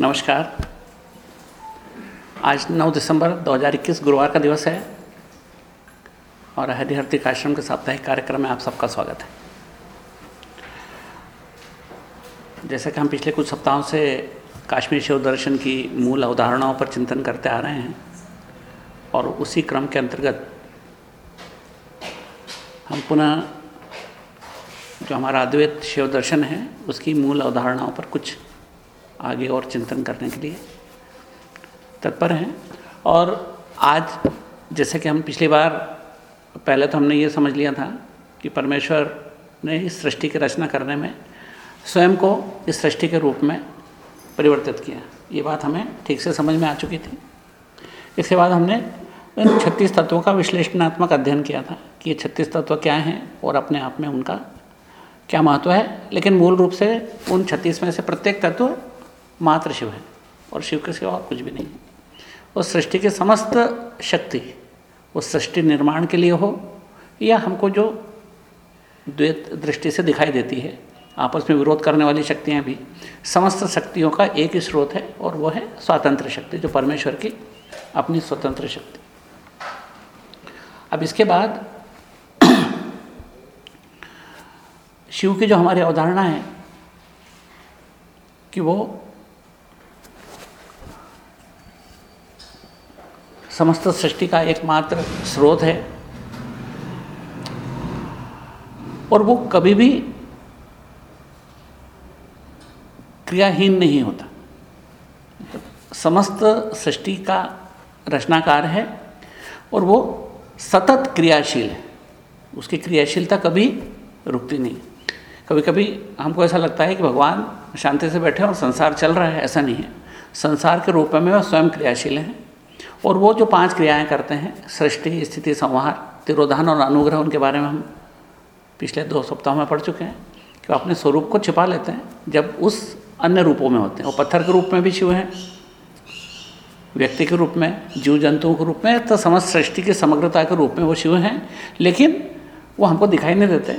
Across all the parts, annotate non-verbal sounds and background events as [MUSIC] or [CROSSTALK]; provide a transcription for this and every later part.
नमस्कार। आज 9 दिसंबर 2021 गुरुवार का दिवस है और हरिहर्तिक आश्रम के साप्ताहिक कार्यक्रम में आप सबका स्वागत है। जैसे कि हम पिछले कुछ सप्ताहों से काश्मीर शिव दर्शन की मूल अवधारणाओं पर चिंतन करते आ रहे हैं और उसी क्रम के अंतर्गत हम पुनः जो हमारा अद्वैत शिव दर्शन है, उसकी मूल अवधारणाओं पर कुछ आगे और चिंतन करने के लिए तत्पर हैं। और आज जैसे कि हम पिछली बार, पहले तो हमने ये समझ लिया था कि परमेश्वर ने इस सृष्टि की रचना करने में स्वयं को इस सृष्टि के रूप में परिवर्तित किया ये बात हमें ठीक से समझ में आ चुकी थी। इसके बाद हमने इन छत्तीस तत्वों का विश्लेषणात्मक अध्ययन किया था कि ये छत्तीस तत्व क्या हैं और अपने आप में उनका क्या महत्व है। लेकिन मूल रूप से उन छत्तीस में से प्रत्येक तत्व मात्र शिव है, और शिव के सिवा और कुछ भी नहीं है। उस सृष्टि की समस्त शक्ति उस सृष्टि निर्माण के लिए हो, या हमको जो द्वैत दृष्टि से दिखाई देती है, आपस में विरोध करने वाली शक्तियाँ भी, समस्त शक्तियों का एक ही स्रोत है, और वो है स्वातंत्र शक्ति, जो परमेश्वर की अपनी स्वतंत्र शक्ति। अब इसके बाद [CLEARS THROAT] शिव की जो हमारी अवधारणा है, कि वो समस्त सृष्टि का एकमात्र स्रोत है। और वो कभी भी क्रियाहीन नहीं होता। समस्त सृष्टि का रचनाकार है और वो सतत क्रियाशील है। उसकी क्रियाशीलता कभी रुकती नहीं। कभी कभी हमको ऐसा लगता है कि भगवान शांति से बैठे और संसार चल रहा है, ऐसा नहीं है। संसार के रूप में वह स्वयं क्रियाशील हैं। और वो जो पाँच क्रियाएँ करते हैं, सृष्टि, स्थिति, संहार, तिरोधान और अनुग्रह, उनके बारे में हम पिछले दो सप्ताह में पढ़ चुके हैं कि अपने स्वरूप को छिपा लेते हैं, जब उस अन्य रूपों में होते हैं। वो पत्थर के रूप में भी शिव हैं, व्यक्ति के रूप में जीव जंतुओं के रूप में तो समस्त सृष्टि की समग्रता के रूप में वो शिव हैं, लेकिन वो हमको दिखाई नहीं देते,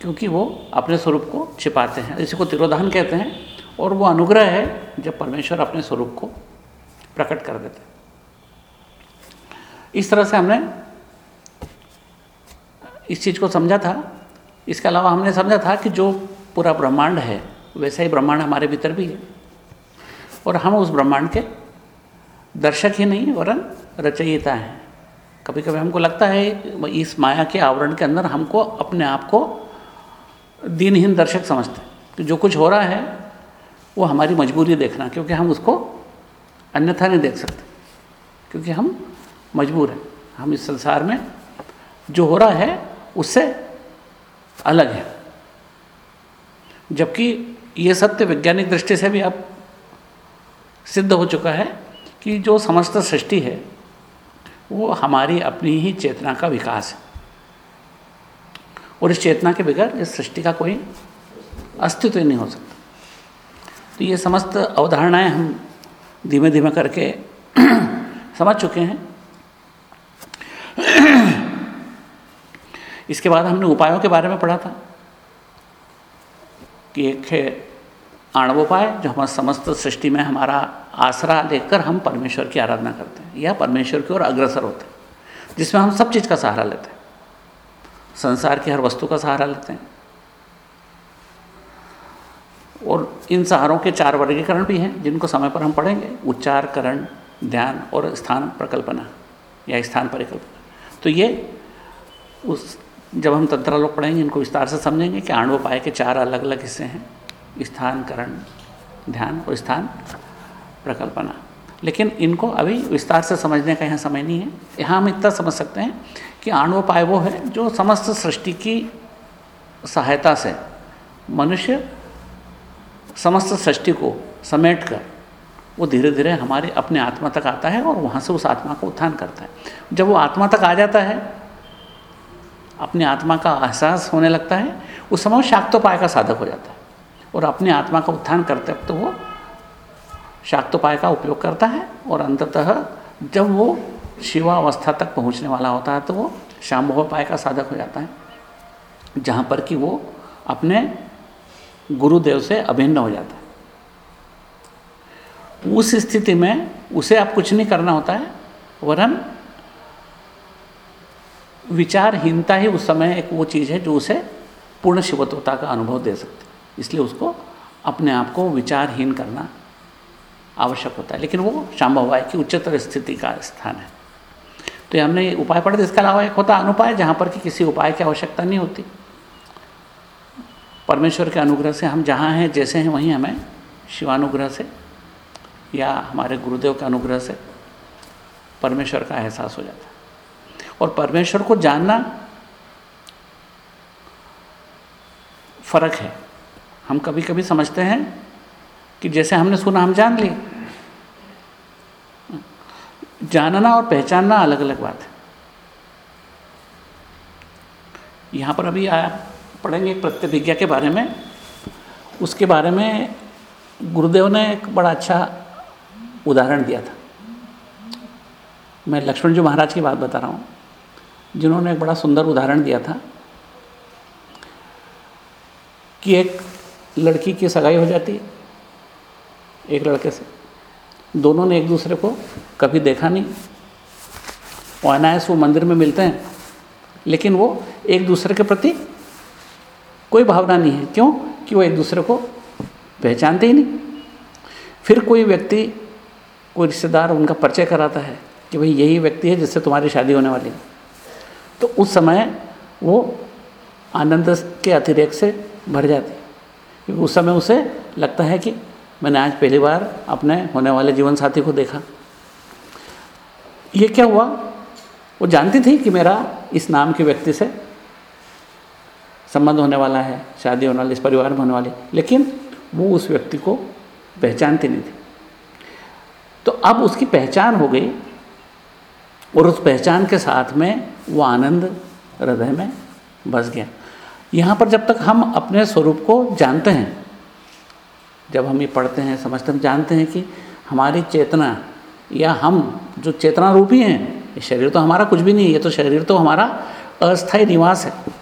क्योंकि वो अपने स्वरूप को छिपाते हैं। इसी को तिरोधान कहते हैं, और वो अनुग्रह है जब परमेश्वर अपने स्वरूप को प्रकट कर देते इस तरह से हमने इस चीज़ को समझा था। इसके अलावा हमने समझा था कि जो पूरा ब्रह्मांड है, वैसा ही ब्रह्मांड हमारे भीतर भी है। और हम उस ब्रह्मांड के दर्शक ही नहीं, वरन रचयिता हैं। कभी कभी हमको लगता है, इस माया के आवरण के अंदर हमको अपने आप को दिनहीन दर्शक समझते हैं। कि जो कुछ हो रहा है, वो हमारी मजबूरी देखना, क्योंकि हम उसको अन्यथा नहीं देख सकते। क्योंकि हम मजबूर हैं। हम इस संसार में जो हो रहा है, उससे अलग है। जबकि ये सत्य वैज्ञानिक दृष्टि से भी अब सिद्ध हो चुका है कि जो समस्त सृष्टि है, वो हमारी अपनी ही चेतना का विकास है। और इस चेतना के बगैर इस सृष्टि का कोई अस्तित्व ही नहीं हो सकता। तो ये समस्त अवधारणाएँ हम धीमे धीमे करके [CLEARS THROAT] समझ चुके हैं। इसके बाद हमने उपायों के बारे में पढ़ा था कि एक है आणवोपाय जो हमारे समस्त सृष्टि में हमारा आसरा लेकर हम परमेश्वर की आराधना करते हैं, या परमेश्वर की ओर अग्रसर होते हैं, जिसमें हम सब चीज़ का सहारा लेते हैं। संसार की हर वस्तु का सहारा लेते हैं। और इन सहारों के चार वर्गीकरण भी हैं, जिनको समय पर हम पढ़ेंगे। उच्चार करण ध्यान और स्थान प्रकल्पना, या स्थान परिकल्पना। तो ये उस, जब हम तंत्रालोक पढ़ेंगे, इनको विस्तार से समझेंगे कि आणवोपाय के चार अलग अलग हिस्से हैं स्थान करण ध्यान और स्थान प्रकल्पना। लेकिन इनको अभी विस्तार से समझने का यहाँ समय नहीं है। यहाँ हम इतना समझ सकते हैं कि आणवोपाय वो है, जो समस्त सृष्टि की सहायता से मनुष्य समस्त सृष्टि को समेट कर, वो धीरे धीरे हमारे अपने आत्मा तक आता है और वहाँ से उस आत्मा का उत्थान करता है। जब वो आत्मा तक आ जाता है, अपने आत्मा का एहसास होने लगता है, उस समय शाक्तोपाय का साधक हो जाता है। और अपने आत्मा का उत्थान करते वक्त तो वो शाक्तोपाय का उपयोग करता है और अंततः जब वो शिवावस्था तक पहुँचने वाला होता है तो वो शाम्भोपाय का साधक हो जाता है, जहाँ पर कि वो अपने गुरुदेव से अभिन्न हो जाता है। उस स्थिति में उसे आप कुछ नहीं करना होता है, वरन विचारहीनता ही उस समय एक वो चीज़ है जो उसे पूर्ण शिवत्वता का अनुभव दे सकती है। इसलिए उसको अपने आप को विचारहीन करना आवश्यक होता है। लेकिन वो शाम्भवाय की उच्चतर स्थिति का स्थान है। तो हमने उपाय पढ़े इसके अलावा एक होता अनुपाय जहाँ पर कि किसी उपाय की आवश्यकता नहीं होती। परमेश्वर के अनुग्रह से हम जहाँ हैं, जैसे हैं, वहीं हमें शिवानुग्रह से या हमारे गुरुदेव के अनुग्रह से परमेश्वर का एहसास हो जाता है। और परमेश्वर को जानना फ़र्क है। हम कभी कभी समझते हैं कि जैसे हमने सुना, हम जान लिए। जानना और पहचानना अलग अलग बात है। यहाँ पर अभी आप पढ़ेंगे प्रत्यभिज्ञा के बारे में। उसके बारे में गुरुदेव ने एक बड़ा अच्छा उदाहरण दिया था। मैं लक्ष्मण जी महाराज की बात बता रहा हूँ, जिन्होंने एक बड़ा सुंदर उदाहरण दिया था कि एक लड़की की सगाई हो जाती है एक लड़के से। दोनों ने एक दूसरे को कभी देखा नहीं। वो अनायास वो मंदिर में मिलते हैं, लेकिन वो एक दूसरे के प्रति कोई भावना नहीं है। क्यों? कि वो एक दूसरे को पहचानते ही नहीं। फिर कोई व्यक्ति, कोई रिश्तेदार उनका परिचय कराता है कि भाई यही व्यक्ति है जिससे तुम्हारी शादी होने वाली है। तो उस समय वो आनंद के अतिरेक से भर जाती क्योंकि उस समय उसे लगता है कि मैंने आज पहली बार अपने होने वाले जीवन साथी को देखा। ये क्या हुआ? वो जानती थी कि मेरा इस नाम के व्यक्ति से संबंध होने वाला है, शादी होने वाली, इस परिवार में होने वाली। लेकिन वो उस व्यक्ति को पहचानती नहीं थी। तो अब उसकी पहचान हो गई और उस पहचान के साथ में वो आनंद हृदय में बस गया। यहाँ पर जब तक हम अपने स्वरूप को जानते हैं, जब हम ये पढ़ते हैं, समझते हैं जानते हैं कि हमारी चेतना या हम जो चेतना रूपी हैं, ये शरीर तो हमारा कुछ भी नहीं है, ये तो शरीर तो हमारा अस्थायी निवास है।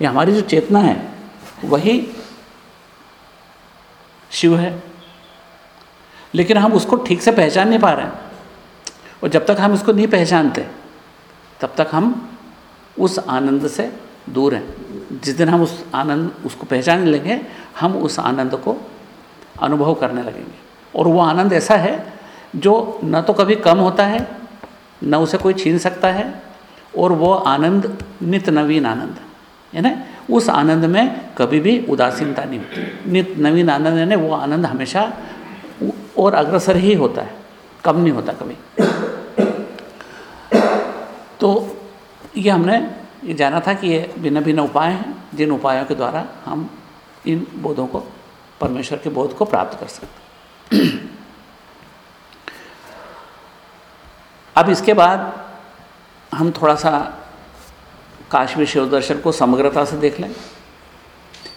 ये हमारी जो चेतना है, वही शिव है। लेकिन हम उसको ठीक से पहचान नहीं पा रहे हैं। और जब तक हम इसको नहीं पहचानते, तब तक हम उस आनंद से दूर हैं। जिस दिन हम उस आनंद, उसको पहचान लेंगे, हम उस आनंद को अनुभव करने लगेंगे। और वो आनंद ऐसा है, जो न तो कभी कम होता है, न उसे कोई छीन सकता है, और वो आनंद नित नवीन आनंद है। ना? उस आनंद में कभी भी उदासीनता नहीं होती। नित नवीन आनंद यानी वो आनंद हमेशा और अग्रसर ही होता है। कम नहीं होता कभी। तो ये हमने ये जाना था कि ये भिन्न भिन्न उपाय हैं, जिन उपायों के द्वारा हम इन बोधों को, परमेश्वर के बोध को प्राप्त कर सकते अब इसके बाद हम थोड़ा सा काशी शिव दर्शन को समग्रता से देख लें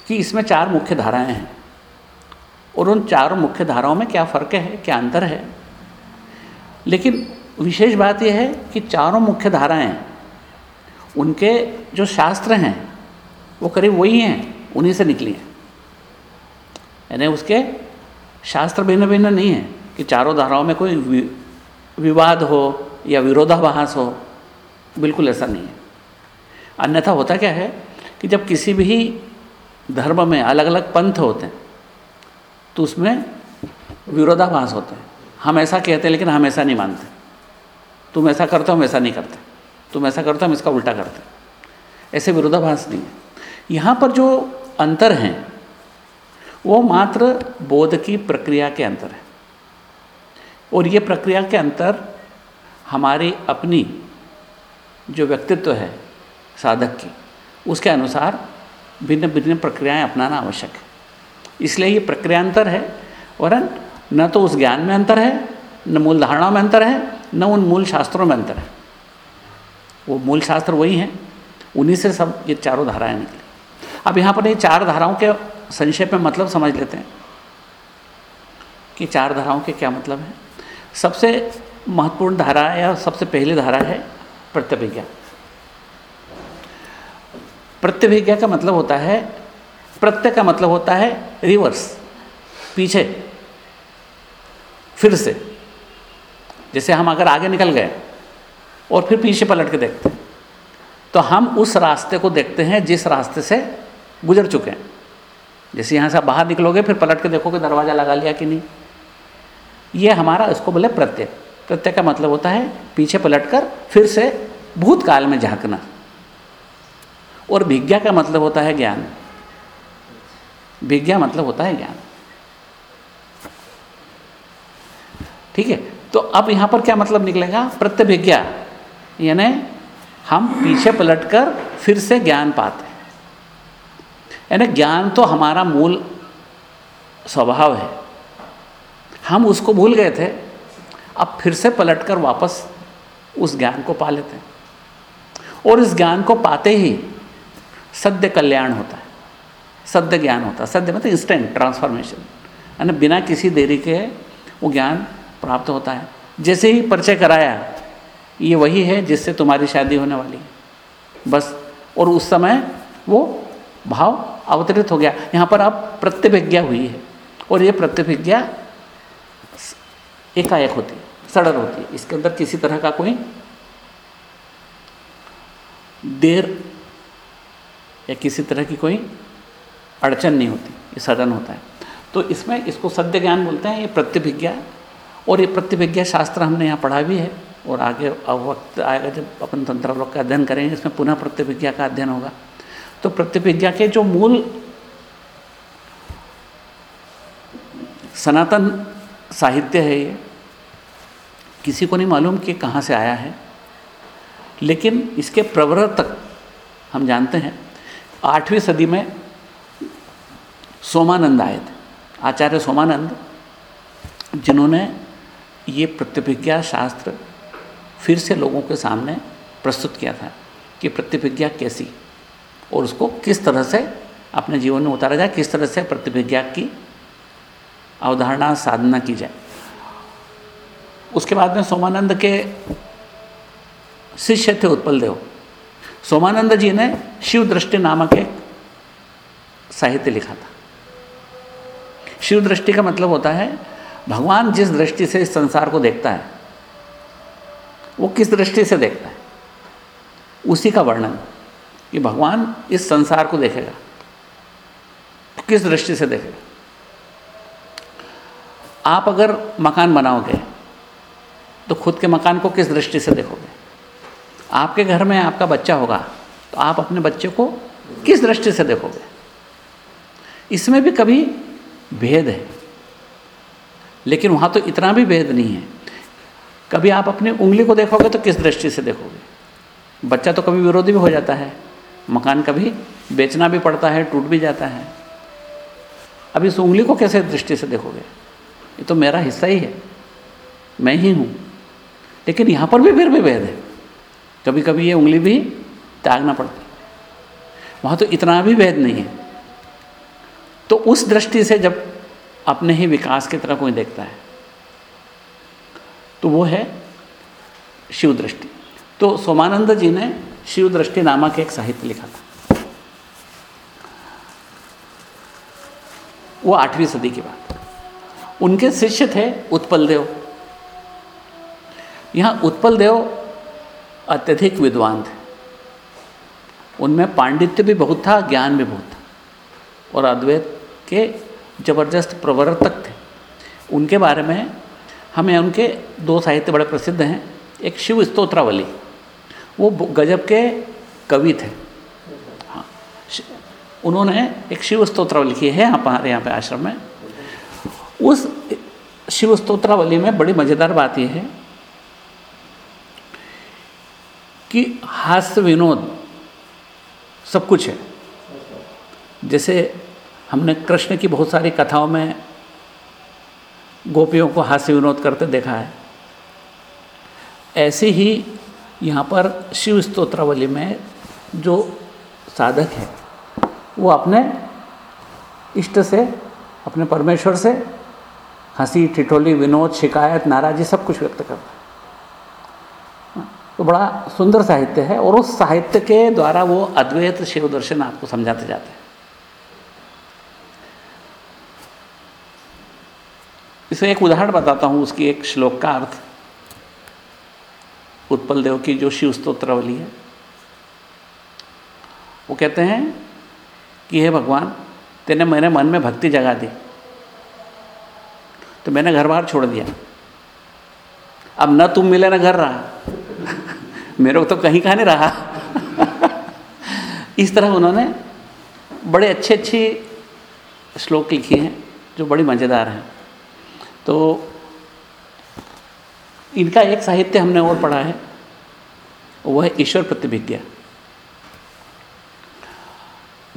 कि इसमें चार मुख्य धाराएँ हैं। और उन चारों मुख्य धाराओं में क्या फ़र्क है, क्या अंतर है? लेकिन विशेष बात यह है कि चारों मुख्य धाराएँ, उनके जो शास्त्र हैं, वो करीब वही हैं, उन्हीं से निकली हैं। यानी उसके शास्त्र भिन्न भिन्न नहीं है कि चारों धाराओं में कोई विवाद हो या विरोधाभास हो, बिल्कुल ऐसा नहीं है। अन्यथा होता क्या है कि जब किसी भी धर्म में अलग अलग पंथ होते हैं तो उसमें विरोधाभास होते हैं। हम ऐसा कहते हैं, लेकिन हम ऐसा नहीं मानते। तुम ऐसा करते हो, हम ऐसा नहीं करते। तुम ऐसा करते हो, हम इसका उल्टा करते ऐसे विरोधाभास नहीं है। यहाँ पर जो अंतर हैं, वो मात्र बोध की प्रक्रिया के अंतर है। और ये प्रक्रिया के अंतर हमारी अपनी जो व्यक्तित्व है साधक की। उसके अनुसार भिन्न भिन्न प्रक्रियाएँ अपनाना आवश्यक है। इसलिए ये प्रक्रियांतर है और न तो उस ज्ञान में अंतर है, न मूल धारणाओं में अंतर है, न उन मूल शास्त्रों में अंतर है। वो मूल शास्त्र वही हैं, उन्हीं से सब ये चारों धाराएँ निकली। अब यहाँ पर ये चार धाराओं के संक्षेप में मतलब समझ लेते हैं कि चार धाराओं के क्या मतलब है। सबसे महत्वपूर्ण धारा या सबसे पहली धारा है प्रत्यभिज्ञा प्रत्यभिज्ञा का मतलब होता है, प्रत्यय का मतलब होता है रिवर्स पीछे, फिर से। जैसे हम अगर आगे निकल गए और फिर पीछे पलट के देखते हैं तो हम उस रास्ते को देखते हैं जिस रास्ते से गुजर चुके हैं। जैसे यहाँ से आप बाहर निकलोगे, फिर पलट के देखोगे दरवाज़ा लगा लिया कि नहीं। ये हमारा इसको बोले प्रत्यय। प्रत्यय का मतलब होता है पीछे पलट कर फिर से भूतकाल में झांकना। और विज्ञा का मतलब होता है ज्ञान। विज्ञा मतलब होता है ज्ञान। ठीक है? तो अब यहाँ पर क्या मतलब निकलेगा? प्रत्यभिज्ञा। यानी हम पीछे पलटकर फिर से ज्ञान पाते यानी ज्ञान तो हमारा मूल स्वभाव है। हम उसको भूल गए थे। अब फिर से पलटकर वापस उस ज्ञान को पा लेते हैं। और इस ज्ञान को पाते ही सद्य कल्याण होता है। सद्य ज्ञान होता है। सद्य मतलब इंस्टेंट ट्रांसफॉर्मेशन यानी बिना किसी देरी के वो ज्ञान प्राप्त होता है। जैसे ही परिचय कराया, ये वही है जिससे तुम्हारी शादी होने वाली है। बस, और उस समय वो भाव अवतरित हो गया। यहाँ पर अब प्रत्यभिज्ञा हुई है, और ये प्रत्यभिज्ञा एकाएक होती है सड़न होती है। इसके अंदर किसी तरह का कोई देर या किसी तरह की कोई अड़चन नहीं होती, ये सडन होता है। तो इसमें इसको सत्य ज्ञान बोलते हैं, ये प्रत्यभिज्ञा और ये प्रत्यभिज्ञा शास्त्र हमने यहाँ पढ़ा भी है। और आगे अब वक्त आएगा जब अपन तंत्र लोग का अध्ययन करेंगे, इसमें पुनः प्रत्यभिज्ञा का अध्ययन होगा। तो प्रत्यभिज्ञा के जो मूल सनातन साहित्य है ये, किसी को नहीं मालूम कि कहाँ से आया है। लेकिन इसके प्रवर्तक हम जानते हैं आठवीं सदी में सोमानंद आए थे, आचार्य सोमानंद, जिन्होंने ये प्रतिभिज्ञा शास्त्र फिर से लोगों के सामने प्रस्तुत किया था कि प्रतिभिज्ञा कैसी और उसको किस तरह से अपने जीवन में उतारा जाए, किस तरह से प्रतिभिज्ञा की अवधारणा, साधना की जाए। उसके बाद में सोमानंद के शिष्य थे उत्पल देव सोमानंद जी ने शिव दृष्टि नामक एक साहित्य लिखा था। शिव दृष्टि का मतलब होता है, भगवान जिस दृष्टि से इस संसार को देखता है, वो किस दृष्टि से देखता है, उसी का वर्णन, कि भगवान इस संसार को देखेगा, किस दृष्टि से देखेगा। आप अगर मकान बनाओगे तो खुद के मकान को किस दृष्टि से देखोगे? आपके घर में आपका बच्चा होगा तो आप अपने बच्चे को किस दृष्टि से देखोगे? इसमें भी कभी भेद है। लेकिन वहाँ तो इतना भी भेद नहीं है। कभी आप अपनी उंगली को देखोगे तो किस दृष्टि से देखोगे? बच्चा तो कभी विरोधी भी हो जाता है, मकान कभी बेचना भी पड़ता है, टूट भी जाता है। अब इस उंगली को कैसे दृष्टि से देखोगे? ये तो मेरा हिस्सा ही है, मैं ही हूँ। लेकिन यहाँ पर भी फिर भी भेद है। कभी कभी ये उंगली भी त्यागना पड़ती वहाँ तो इतना भी भेद नहीं है। तो उस दृष्टि से जब अपने ही विकास की तरह कोई देखता है तो वो है शिव दृष्टि तो सोमानंद जी ने शिव दृष्टि नामक एक साहित्य लिखा था। वो आठवीं सदी की बात। उनके शिष्य थे उत्पल देव यहाँ उत्पल देव अत्यधिक विद्वान थे। उनमें पांडित्य भी बहुत था, ज्ञान भी बहुत था। और अद्वैत के ज़बरदस्त प्रवर्तक थे। उनके बारे में हमें उनके दो साहित्य बड़े प्रसिद्ध हैं। एक शिव स्तोत्रावली। वो गजब के कवि थे। हाँ। उन्होंने एक शिव स्तोत्रावली लिखी है हमारे यहाँ पे आश्रम में। उस शिव स्तोत्रावली में बड़ी मज़ेदार बात यह है कि हास्य विनोद सब कुछ है। जैसे हमने कृष्ण की बहुत सारी कथाओं में गोपियों को हास्य विनोद करते देखा है। ऐसे ही यहाँ पर शिव स्त्रोत्रावली में जो साधक है, वो अपने इष्ट से, अपने परमेश्वर से हँसी, ठिठोली, विनोद, शिकायत, नाराजी सब कुछ व्यक्त करता है। तो बड़ा सुंदर साहित्य है और उस साहित्य के द्वारा वो अद्वैत शिव दर्शन आपको समझाते जाते हैं। इसे एक उदाहरण बताता हूँ, उसकी एक श्लोक का अर्थ। उत्पल देव की जो शिव स्त्रोत्रवली है, वो कहते हैं कि हे भगवान, तेने मेरे मन में भक्ति जगा दी तो मैंने घर बार छोड़ दिया। अब न तुम मिले, न घर रहा। मेरे को तो कहीं का नहीं रहा। इस तरह उन्होंने बड़े अच्छे अच्छे श्लोक लिखे हैं, जो बड़ी मज़ेदार हैं। तो इनका एक साहित्य हमने और पढ़ा है वह है ईश्वर प्रतिभिज्ञा।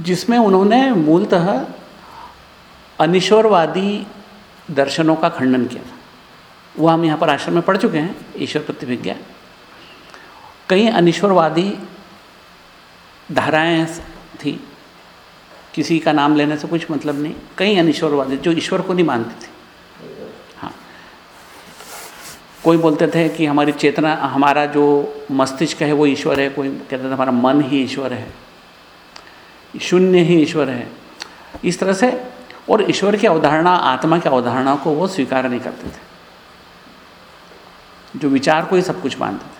जिसमें उन्होंने मूलतः अनिश्वरवादी दर्शनों का खंडन किया था। वो हम यहाँ पर आश्रम में पढ़ चुके हैं, ईश्वर प्रतिभिज्ञा। कई अनिश्वरवादी धाराएँ थी। किसी का नाम लेने से कुछ मतलब नहीं। कई अनिश्वरवादी जो ईश्वर को नहीं मानते थे। हाँ। कोई बोलते थे कि हमारी चेतना, हमारा जो मस्तिष्क है वो ईश्वर है। कोई कहते थे हमारा मन ही ईश्वर है। शून्य ही ईश्वर है। इस तरह से और ईश्वर की अवधारणा, आत्मा की अवधारणा को वो स्वीकार नहीं करते थे। जो विचार को ही सब कुछ मानते थे।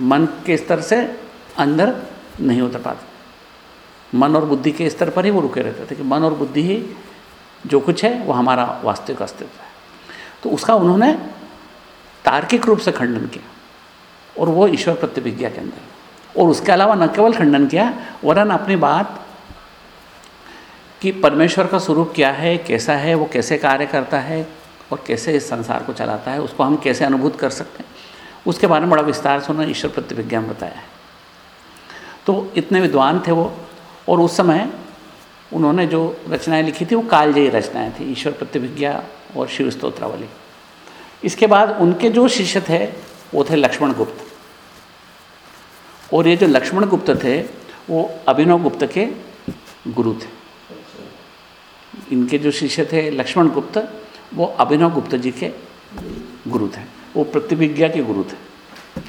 मन के स्तर से अंदर नहीं उतर पाते मन और बुद्धि के स्तर पर ही वो रुके रहते थे कि मन और बुद्धि ही जो कुछ है, वो हमारा वास्तविक अस्तित्व है। तो उसका उन्होंने तार्किक रूप से खंडन किया और वो ईश्वर प्रतिभिज्ञा के अंदर और उसके अलावा न केवल खंडन किया, वरन अपनी बात कि परमेश्वर का स्वरूप क्या है, कैसा है, वो कैसे कार्य करता है और कैसे इस संसार को चलाता है, उसको हम कैसे अनुभूत कर सकते हैं। उसके बारे में बड़ा विस्तार से उन्होंने ईश्वर प्रतिविज्ञा बताया है। तो इतने विद्वान थे वो, और उस समय उन्होंने जो रचनाएँ लिखी थी, वो कालजयी रचनाएँ थी, ईश्वर प्रतिविज्ञा और शिव स्त्रोत्रावली इसके बाद उनके जो शिष्य थे, वो थे लक्ष्मण गुप्त। और ये जो लक्ष्मण गुप्त थे, वो अभिनव गुप्त के गुरु थे। इनके जो शिष्य थे लक्ष्मण गुप्त, वो अभिनव गुप्त जी के गुरु थे। वो प्रतिभिज्ञा के गुरु थे।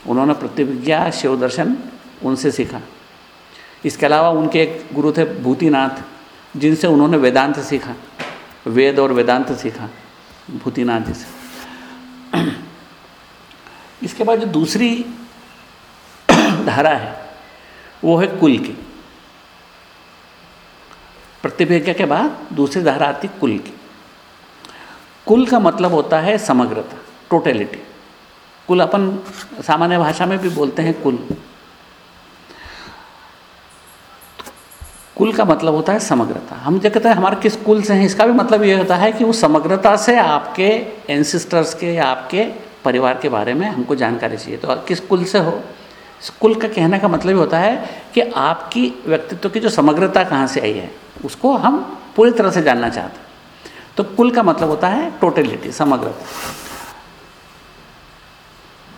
उन्होंने प्रतिभिज्ञा शिव दर्शन उनसे सीखा। इसके अलावा उनके एक गुरु थे भूतिनाथ, जिनसे उन्होंने वेदांत सीखा। वेद और वेदांत सीखा भूतिनाथ जी से। [CLEARS THROAT] इसके बाद जो दूसरी [CLEARS THROAT] धारा है, वो है कुल की। प्रतिभिज्ञा के बाद दूसरी धारा आती कुल की। कुल का मतलब होता है समग्रता टोटलिटी कुल अपन सामान्य भाषा में भी बोलते हैं कुल। कुल का मतलब होता है समग्रता। हम जो कहते हैं हमारे किस कुल से हैं, इसका भी मतलब ये होता है कि वो समग्रता से आपके एंसिस्टर्स के या आपके परिवार के बारे में हमको जानकारी चाहिए। तो किस कुल से हो? कुल का कहने का मतलब होता है कि आपकी व्यक्तित्व की जो समग्रता कहाँ से आई है, उसको हम पूरी तरह से जानना चाहते हैं। तो कुल का मतलब होता है टोटलिटी समग्रता।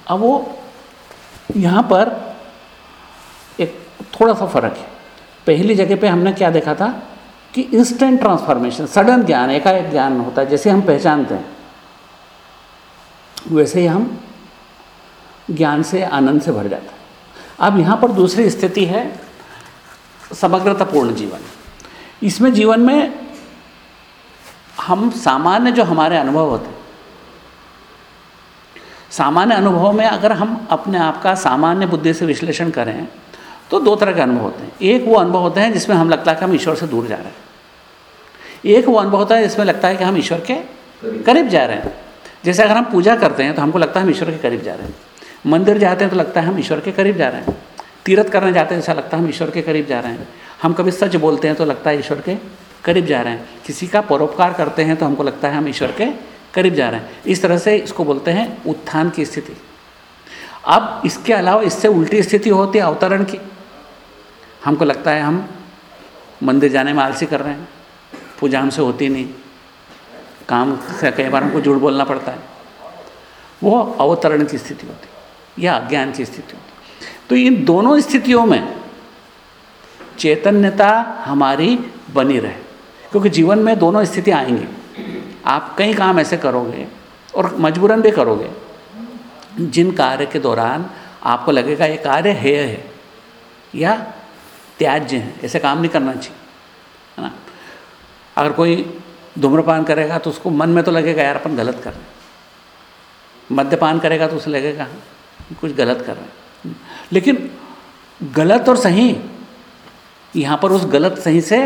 अब वो यहाँ पर एक थोड़ा सा फ़र्क है। पहली जगह पे हमने क्या देखा था कि इंस्टेंट ट्रांसफॉर्मेशन सडन ज्ञान, एकाएक ज्ञान होता है, जैसे हम पहचानते हैं। वैसे ही हम ज्ञान से, आनंद से भर जाता है। अब यहाँ पर दूसरी स्थिति है समग्रतापूर्ण जीवन। इसमें जीवन में हम सामान्य जो हमारे अनुभव होते सामान्य अनुभव में अगर हम अपने आप का सामान्य बुद्धि से विश्लेषण करें तो दो तरह के अनुभव होते हैं। एक वो अनुभव होते हैं जिसमें हम लगता है कि हम ईश्वर से दूर जा रहे हैं। एक वो अनुभव होता है जिसमें लगता है कि हम ईश्वर के करीब जा रहे हैं। जैसे अगर हम पूजा करते हैं तो हमको लगता है हम ईश्वर के करीब जा रहे हैं। मंदिर जाते हैं तो लगता है हम ईश्वर के करीब जा रहे हैं। तीर्थ करने जाते हैं ऐसा लगता है हम ईश्वर के करीब जा रहे हैं। हम कभी सच बोलते हैं तो लगता है ईश्वर के करीब जा रहे हैं। किसी का परोपकार करते हैं तो हमको लगता है हम ईश्वर के करीब जा रहे हैं। इस तरह से इसको बोलते हैं उत्थान की स्थिति। अब इसके अलावा इससे उल्टी स्थिति होती है अवतरण की। हमको लगता है हम मंदिर जाने में आलसी कर रहे हैं। पूजा हमसे होती नहीं। काम से कई बार हमको झूठ बोलना पड़ता है। वो अवतरण की स्थिति होती है या अज्ञान की स्थिति होती तो इन दोनों स्थितियों में चैतन्यता हमारी बनी रहे। क्योंकि जीवन में दोनों स्थितियाँ आएँगी। आप कई काम ऐसे करोगे और मजबूरन भी करोगे। जिन कार्य के दौरान आपको लगेगा ये कार्य है है। या त्याज्य है, ऐसे काम नहीं करना चाहिए, है ना? अगर कोई धूम्रपान करेगा तो उसको मन में तो लगेगा, यार अपन गलत कर रहे हैं। मद्यपान करेगा तो उसे लगेगा, कुछ गलत कर रहे हैं। लेकिन गलत और सही, यहाँ पर उस गलत सही से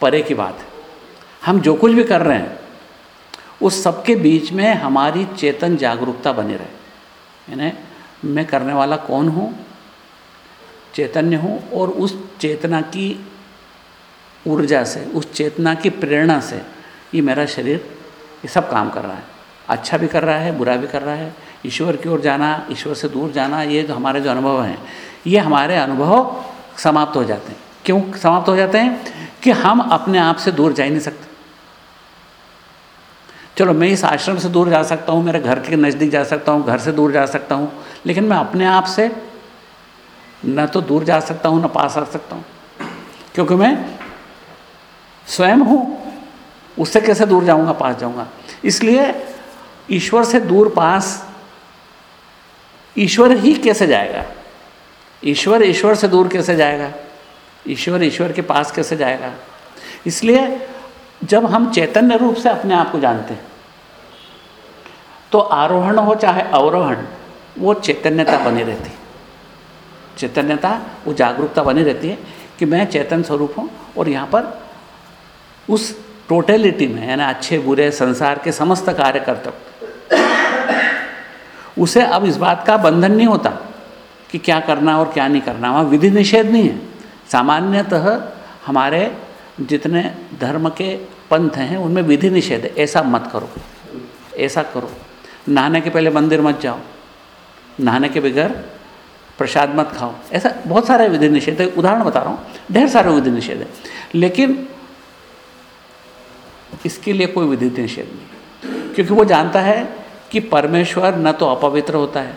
परे की बात है। हम जो कुछ भी कर रहे हैं उस सबके बीच में हमारी चेतन जागरूकता बनी रहे। यानी मैं करने वाला कौन हूँ? चैतन्य हूँ और उस चेतना की ऊर्जा से, उस चेतना की प्रेरणा से ये मेरा शरीर ये सब काम कर रहा है। अच्छा भी कर रहा है, बुरा भी कर रहा है। ईश्वर की ओर जाना, ईश्वर से दूर जाना, ये जो हमारे जो अनुभव हैं, ये हमारे अनुभव समाप्त हो जाते हैं। क्यों समाप्त हो जाते हैं? कि हम अपने आप से दूर जा ही नहीं सकते। चलो मैं इस आश्रम से दूर जा सकता हूँ, मेरे घर के नज़दीक जा सकता हूँ, घर से दूर जा सकता हूँ, लेकिन मैं अपने आप से न तो दूर जा सकता हूँ, न पास आ सकता हूँ। क्योंकि मैं स्वयं हूँ, उससे कैसे दूर जाऊँगा, पास जाऊँगा? इसलिए ईश्वर से दूर पास ईश्वर ही कैसे जाएगा? ईश्वर ईश्वर से दूर कैसे जाएगा? ईश्वर ईश्वर के पास कैसे जाएगा? इसलिए जब हम चैतन्य रूप से अपने आप को जानते हैं तो आरोहण हो चाहे अवरोहण, वो चैतन्यता बनी रहती है। चैतन्यता, वो जागरूकता बनी रहती है कि मैं चैतन्य स्वरूप हूँ और यहाँ पर उस टोटलिटी में, यानी अच्छे, बुरे, संसार के समस्त कार्य करते उसे अब इस बात का बंधन नहीं होता कि क्या करना और क्या नहीं करना, वहाँ विधि निषेध नहीं है। सामान्यतः हमारे जितने धर्म के पंथ हैं, उनमें विधि निषेध है। ऐसा मत करो। ऐसा करो। नहाने के पहले मंदिर मत जाओ। नहाने के बगैर प्रसाद मत खाओ। ऐसा बहुत सारे विधि निषेध है। उदाहरण बता रहा हूँ। ढेर सारे विधि निषेध है। लेकिन इसके लिए कोई विधि निषेध नहीं। क्योंकि वो जानता है कि परमेश्वर न तो अपवित्र होता है,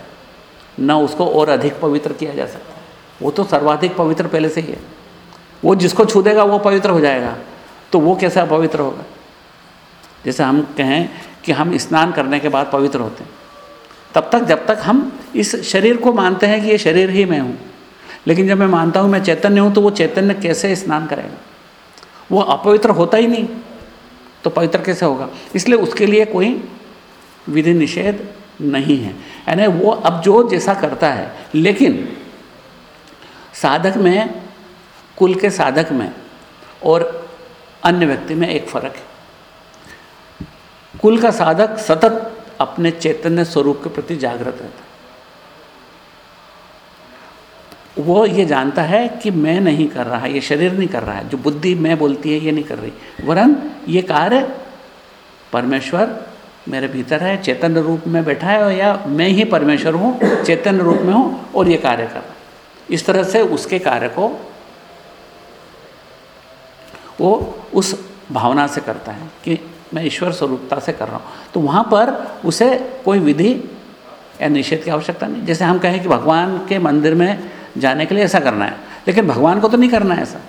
न उसको और अधिक पवित्र किया जा सकता है। वो तो सर्वाधिक पवित्र पहले से ही है। वो जिसको छू देगा वो पवित्र हो जाएगा। तो वो कैसे अपवित्र होगा? जैसे हम कहें कि हम स्नान करने के बाद पवित्र होते हैं। तब तक, जब तक हम इस शरीर को मानते हैं कि ये शरीर ही मैं हूँ। लेकिन जब मैं मानता हूँ मैं चैतन्य हूँ तो वो चैतन्य कैसे स्नान करेगा? वो अपवित्र होता ही नहीं तो पवित्र कैसे होगा? इसलिए उसके लिए कोई विधि निषेध नहीं है। यानी वो अब जो जैसा करता है, लेकिन साधक में कुल के साधक में और अन्य व्यक्ति में एक फ़र्क है। कुल का साधक सतत अपने चैतन्य स्वरूप के प्रति जागृत रहता है। वो ये जानता है कि मैं नहीं कर रहा, ये शरीर नहीं कर रहा है, जो बुद्धि मैं बोलती है, ये नहीं कर रही। वरन ये कार्य परमेश्वर मेरे भीतर है, चैतन्य रूप में बैठा है या मैं ही परमेश्वर हूँ, चैतन्य रूप में हूँ और ये कार्य कर रहा इस तरह से उसके कार्य को वो उस भावना से करता है कि मैं ईश्वर स्वरूपता से कर रहा हूँ। तो वहाँ पर उसे कोई विधि या निषेध की आवश्यकता नहीं। जैसे हम कहें कि भगवान के मंदिर में जाने के लिए ऐसा करना है, लेकिन भगवान को तो नहीं करना है ऐसा।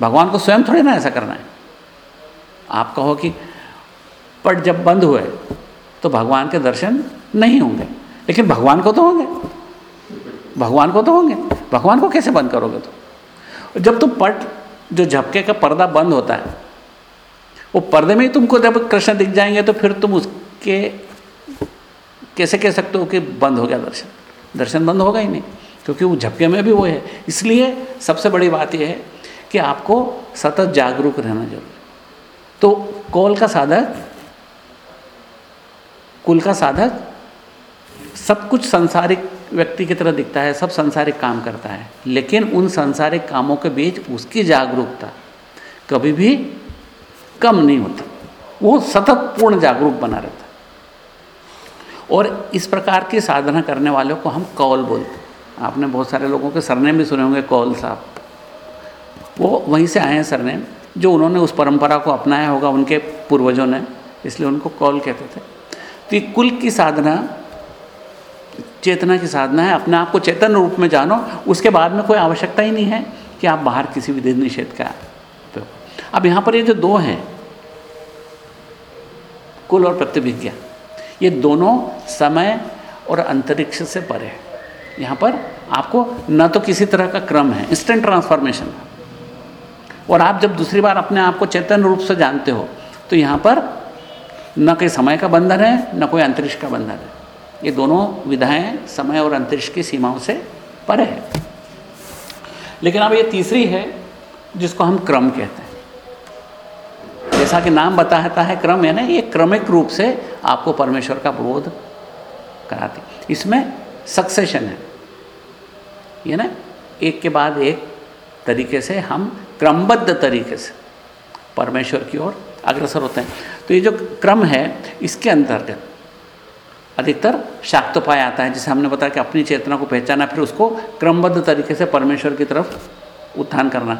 भगवान को स्वयं थोड़ी ना ऐसा करना है। आप कहो कि पट जब बंद हुए तो भगवान के दर्शन नहीं होंगे। लेकिन भगवान को तो होंगे। भगवान को तो होंगे। भगवान को कैसे बंद करोगे तो जब तुम पट जो झपके का पर्दा बंद होता है, वो पर्दे में ही तुमको जब कृष्ण दिख जाएँगे तो फिर तुम उसके, कैसे कह सकते हो कि बंद हो गया दर्शन? दर्शन बंद होगा ही नहीं, क्योंकि वो झपके में भी वो है। इसलिए सबसे बड़ी बात यह है कि आपको सतत जागरूक रहना ज़रूरी तो कौल का साधक, कुल का साधक, सब कुछ संसारिक व्यक्ति की तरह दिखता है, सब संसारिक काम करता है। लेकिन उन संसारिक कामों के बीच उसकी जागरूकता कभी भी कम नहीं होती। वो सतत पूर्ण जागरूक बना रहता और इस प्रकार की साधना करने वालों को हम कौल बोलते हैं। आपने बहुत सारे लोगों के सरनेम भी सुने होंगे, कौल साहब। वो वहीं से आए हैं सरनेम, जो उन्होंने उस परंपरा को अपनाया होगा, उनके पूर्वजों ने, इसलिए उनको कौल कहते थे। तो कुल की साधना चेतना की साधना है, अपने आप को चेतन रूप में जानो, उसके बाद में कोई आवश्यकता ही नहीं है कि आप बाहर किसी विधि निषेध का तो अब यहाँ पर ये जो दो हैं, कुल और प्रतिभिज्ञा ये दोनों समय और अंतरिक्ष से परे है। यहाँ पर आपको न तो किसी तरह का क्रम है इंस्टेंट ट्रांसफॉर्मेशन और आप जब दूसरी बार अपने आप को चैतन्य रूप से जानते हो तो यहाँ पर न कोई समय का बंधन है, न कोई अंतरिक्ष का बंधन है। ये दोनों विधाएँ समय और अंतरिक्ष की सीमाओं से परे है। लेकिन अब ये तीसरी है, जिसको हम क्रम कहते हैं। जैसा कि नाम बताता है क्रम है ना ये क्रमिक रूप से आपको परमेश्वर का बोध कराती इसमें सक्सेशन है। ये ना एक के बाद एक तरीके से हम क्रमबद्ध तरीके से परमेश्वर की ओर अग्रसर होते हैं। तो ये जो क्रम है, इसके अंतर्गत अधिकतर शाक्तोपाय आता है, जिसे हमने बताया कि अपनी चेतना को पहचाना फिर उसको क्रमबद्ध तरीके से परमेश्वर की तरफ़ उत्थान करना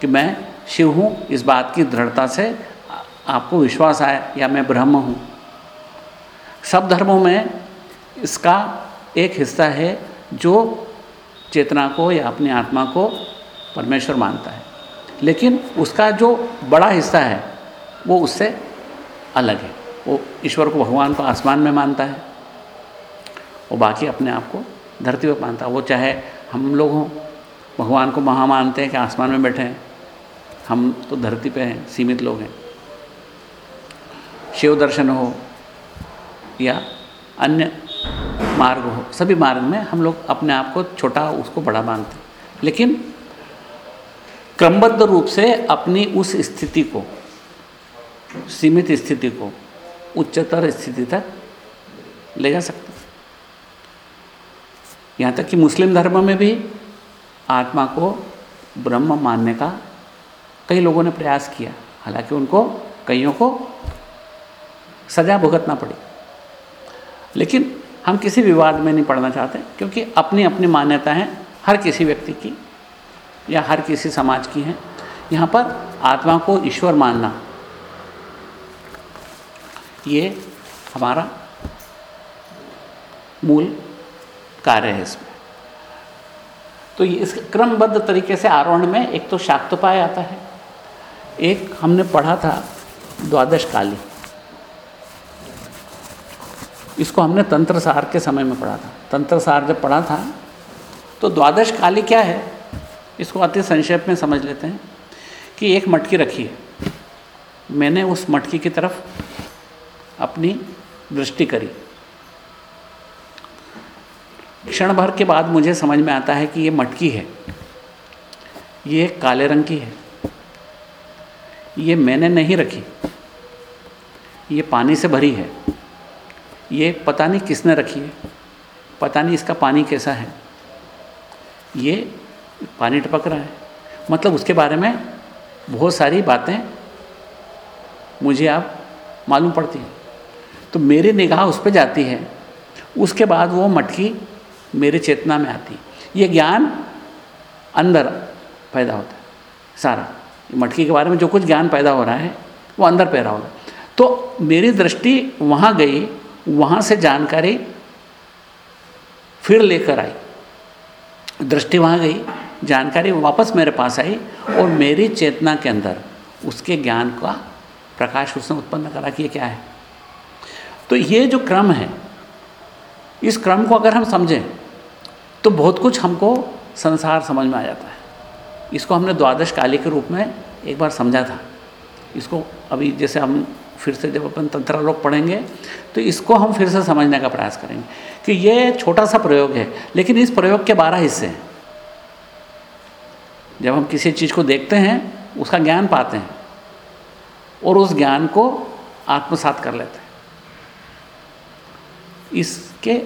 कि मैं शिव हूँ, इस बात की दृढ़ता से आपको विश्वास आए या मैं ब्रह्म हूँ। सब धर्मों में इसका एक हिस्सा है जो चेतना को या अपनी आत्मा को परमेश्वर मानता है। लेकिन उसका जो बड़ा हिस्सा है, वो उससे अलग है। वो ईश्वर को भगवान को आसमान में मानता है। वो बाकी अपने आप को धरती पर मानता वो चाहे हम लोग हों, भगवान को महा मानते हैं कि आसमान में बैठे हैं, हम तो धरती पे हैं, सीमित लोग हैं। शिव दर्शन हो या अन्य मार्ग हो, सभी मार्ग में हम लोग अपने आप को छोटा उसको बड़ा मानते हैं। लेकिन क्रमबद्ध रूप से अपनी उस स्थिति को, सीमित स्थिति को उच्चतर स्थिति तक ले जा सकते यहाँ तक कि मुस्लिम धर्म में भी आत्मा को ब्रह्म मानने का कई लोगों ने प्रयास किया। हालाँकि उनको कईयों को सजा भुगतना पड़ी। लेकिन हम किसी विवाद में नहीं पड़ना चाहते, क्योंकि अपनी अपनी मान्यताएँ हर किसी व्यक्ति की, या हर किसी समाज की हैं। यहाँ पर आत्मा को ईश्वर मानना, ये हमारा मूल कार्य है इसमें। तो ये इस क्रमबद्ध तरीके से आरोहण में एक तो शाक्तोपाय आता है। एक हमने पढ़ा था द्वादश काली। इसको हमने तंत्र सार के समय में पढ़ा था। तंत्र सार जब पढ़ा था तो द्वादश काली क्या है? इसको अति संक्षेप में समझ लेते हैं कि एक मटकी रखी है। मैंने उस मटकी की तरफ़ अपनी दृष्टि करी। क्षण भर के बाद मुझे समझ में आता है कि ये मटकी है। ये काले रंग की है। ये मैंने नहीं रखी। ये पानी से भरी है। ये पता नहीं किसने रखी है। पता नहीं इसका पानी कैसा है। ये पानी टपक रहा है। मतलब उसके बारे में बहुत सारी बातें मुझे आप मालूम पड़ती हैं। तो मेरी निगाह उस पर जाती है। उसके बाद वो मटकी मेरी चेतना में आती ये ज्ञान अंदर पैदा होता है, सारा। मटकी के बारे में जो कुछ ज्ञान पैदा हो रहा है, वो अंदर पैदा हो रहा है तो मेरी दृष्टि वहाँ गई, वहाँ से जानकारी फिर लेकर आई। दृष्टि वहाँ गई, जानकारी वापस मेरे पास आई और मेरी चेतना के अंदर उसके ज्ञान का प्रकाश उसने उत्पन्न करा कि ये क्या है। तो ये जो क्रम है इस क्रम को अगर हम समझें तो बहुत कुछ हमको संसार समझ में आ जाता है। इसको हमने द्वादश काली के रूप में एक बार समझा था। इसको अभी जैसे हम फिर से जब अपन तंत्रालोक पढ़ेंगे तो इसको हम फिर से समझने का प्रयास करेंगे कि ये छोटा सा प्रयोग है, लेकिन इस प्रयोग के बारह हिस्से हैं। जब हम किसी चीज़ को देखते हैं, उसका ज्ञान पाते हैं और उस ज्ञान को आत्मसात कर लेते हैं। इसके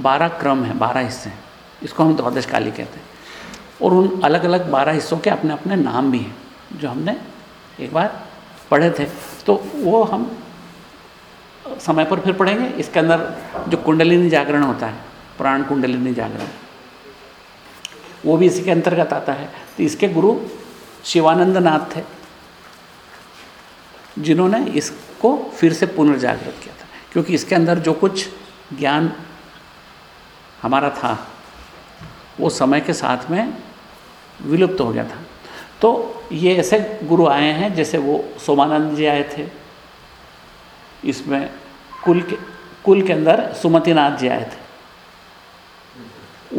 बारह क्रम हैं, बारह हिस्से हैं। इसको हम द्वादश काली कहते हैं। और उन अलग अलग बारह हिस्सों के अपने अपने नाम भी हैं, जो हमने एक बार पढ़े थे। तो वो हम समय पर फिर पढ़ेंगे। इसके अंदर जो कुंडलिनी जागरण होता है, प्राण कुंडलिनी जागरण, वो भी इसी के अंतर्गत आता है। तो इसके गुरु शिवानंद नाथ थे, जिन्होंने इसको फिर से पुनर्जागृत किया था। क्योंकि इसके अंदर जो कुछ ज्ञान हमारा था, वो समय के साथ में विलुप्त हो गया था। तो ये ऐसे गुरु आए हैं, जैसे वो सोमानंद जी आए थे। इसमें कुल के कुल के अंदर सुमतिनाथ जी आए थे।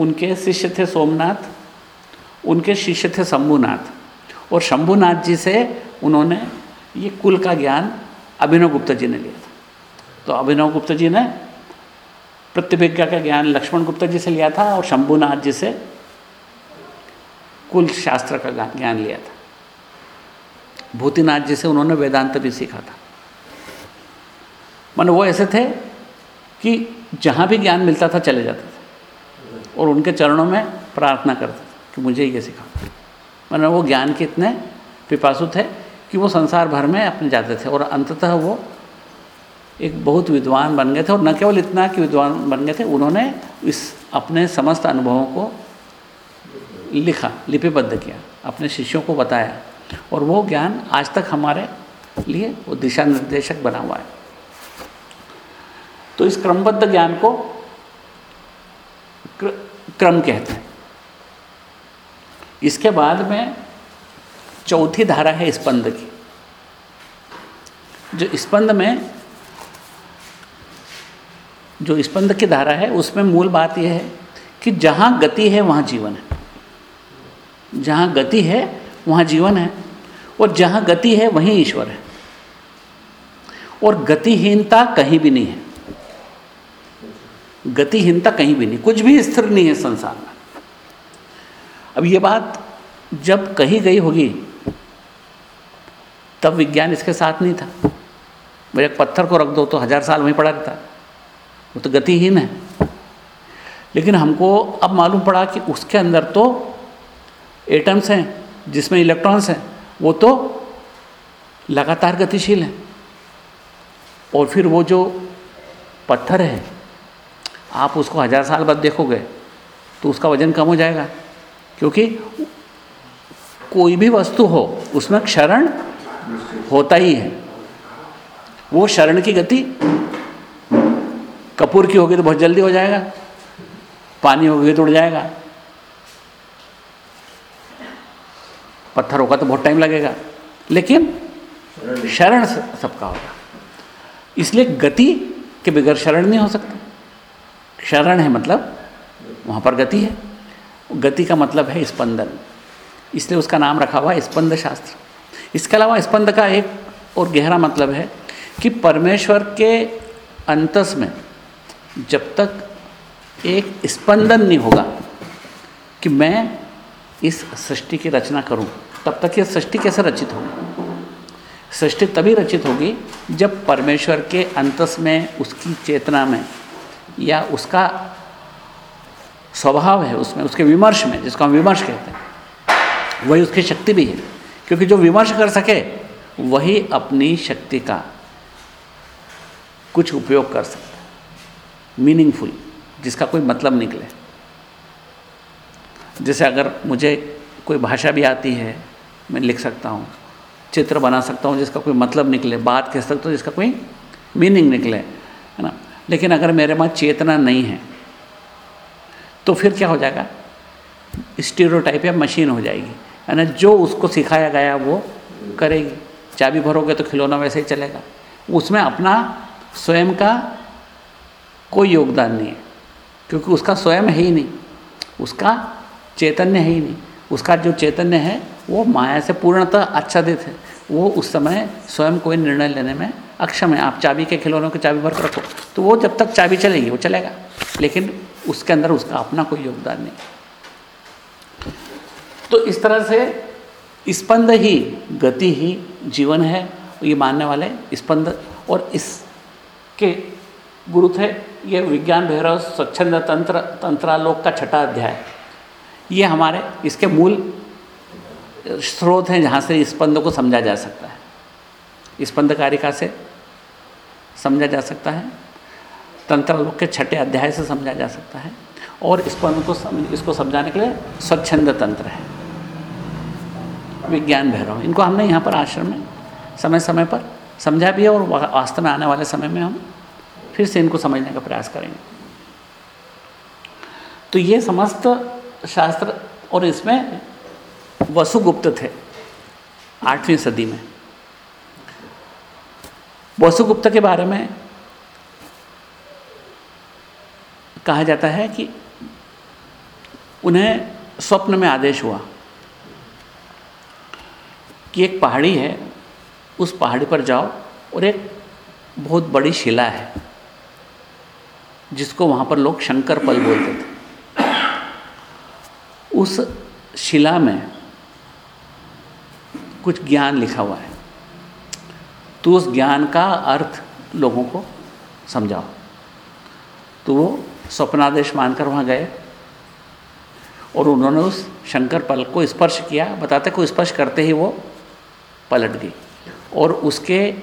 उनके शिष्य थे सोमनाथ, उनके शिष्य थे शंभुनाथ। और शंभुनाथ जी से उन्होंने ये कुल का ज्ञान अभिनव गुप्ता जी ने लिया था। तो अभिनव गुप्ता जी ने प्रतिभिज्ञा का ज्ञान लक्ष्मण गुप्ता जी से लिया था और शंभुनाथ जी से कुल शास्त्र का ज्ञान लिया था। भूतिनाथ जी से उन्होंने वेदांत भी सीखा था। मन वो ऐसे थे कि जहाँ भी ज्ञान मिलता था चले जाते थे और उनके चरणों में प्रार्थना करते थे कि मुझे ये सिखा मैंने वो ज्ञान के इतने पिपासु थे कि वो संसार भर में अपने जाते थे और अंततः वो एक बहुत विद्वान बन गए थे और न केवल इतना कि विद्वान बन गए थे, उन्होंने इस अपने समस्त अनुभवों को लिखा, लिपिबद्ध किया, अपने शिष्यों को बताया। और वो ज्ञान आज तक हमारे लिए वो दिशा निर्देशक बना हुआ है। तो इस क्रमबद्ध ज्ञान को क्रम कहते हैं। इसके बाद में चौथी धारा है स्पंद की। जो स्पंद में जो स्पंद की धारा है, उसमें मूल बात यह है कि जहाँ गति है, वहाँ जीवन है। जहाँ गति है, वहाँ जीवन है और जहाँ गति है, वहीं ईश्वर है। और गतिहीनता कहीं भी नहीं है। गतिहीनता कहीं भी नहीं, कुछ भी स्थिर नहीं है संसार में। अब ये बात जब कही गई होगी, तब विज्ञान इसके साथ नहीं था। एक पत्थर को रख दो तो हज़ार साल वहीं पड़ा रहता। वो तो गतिहीन है। लेकिन हमको अब मालूम पड़ा कि उसके अंदर तो एटम्स हैं, जिसमें इलेक्ट्रॉन्स हैं, वो तो लगातार गतिशील हैं। और फिर वो जो पत्थर है, आप उसको हज़ार साल बाद देखोगे तो उसका वज़न कम हो जाएगा। क्योंकि कोई भी वस्तु हो, उसमें क्षरण होता ही है। वो शरण की गति कपूर की होगी तो बहुत जल्दी हो जाएगा। पानी होगी तो उड़ जाएगा। पत्थर होगा तो बहुत टाइम लगेगा। लेकिन शरण सबका होगा। इसलिए गति के बगैर शरण नहीं हो सकता। शरण है मतलब वहाँ पर गति है। गति का मतलब है स्पंदन। इसलिए उसका नाम रखा हुआ है स्पंद शास्त्र। इसके अलावा स्पंद का एक और गहरा मतलब है कि परमेश्वर के अंतस में जब तक एक स्पंदन नहीं होगा कि मैं इस सृष्टि की रचना करूँ, तब तक ये सृष्टि कैसे रचित होगी? सृष्टि तभी रचित होगी जब परमेश्वर के अंतस में, उसकी चेतना में, या उसका स्वभाव है उसमें, उसके विमर्श में, जिसको हम विमर्श कहते हैं, वही उसकी शक्ति भी है। क्योंकि जो विमर्श कर सके, वही अपनी शक्ति का कुछ उपयोग कर सकता है। मीनिंगफुल जिसका कोई मतलब निकले। जैसे अगर मुझे कोई भाषा भी आती है, मैं लिख सकता हूँ, चित्र बना सकता हूँ, जिसका कोई मतलब निकले, बात कह सकता हूँ जिसका कोई मीनिंग निकले, है ना? लेकिन अगर मेरे पास चेतना नहीं है तो फिर क्या हो जाएगा? स्टीरियोटाइप या मशीन हो जाएगी, है ना? जो उसको सिखाया गया, वो करेगी। चाबी भरोगे तो खिलौना वैसे ही चलेगा। उसमें अपना स्वयं का कोई योगदान नहीं है, क्योंकि उसका स्वयं है ही नहीं, उसका चैतन्य है ही नहीं, उसका जो चैतन्य है, वो माया से पूर्णतः आच्छादित है। वो उस समय स्वयं कोई निर्णय लेने में अक्षम है। आप चाबी के खिलौनों की चाबी भर रखो तो वो जब तक चाबी चलेगी, वो चलेगा। लेकिन उसके अंदर उसका अपना कोई योगदान नहीं। तो इस तरह से स्पंद ही, गति ही जीवन है, ये मानने वाले स्पंद। और इसके गुरु थे, ये विज्ञान भैरव स्वच्छंद तंत्र, तंत्रालोक का छठा अध्याय। ये हमारे, इसके मूल स्रोत हैं जहाँ से स्पंद को समझा जा सकता है। स्पंद कारिका से समझा जा सकता है। तंत्रालोक के छठे अध्याय से समझा जा सकता है। और स्पंद को समझ इसको समझाने के लिए स्वच्छंद तंत्र है। विज्ञान भैरव, इनको हमने यहाँ पर आश्रम में समय समय पर समझा भी है और वास्तव में आने वाले समय में हम फिर से इनको समझने का प्रयास करेंगे। तो ये समस्त शास्त्र और इसमें वसुगुप्त थे आठवीं सदी में। वसुगुप्त के बारे में कहा जाता है कि उन्हें स्वप्न में आदेश हुआ कि एक पहाड़ी है, उस पहाड़ी पर जाओ और एक बहुत बड़ी शिला है। जिसको वहाँ पर लोग शंकर पल बोलते थे। उस शिला में कुछ ज्ञान लिखा हुआ है। तो उस ज्ञान का अर्थ लोगों को समझाओ। तो वो स्वप्नादेश मानकर वहाँ गए और उन्होंने उस शंकर पल को स्पर्श किया। बताते को स्पर्श करते ही वो पलट गई और उसके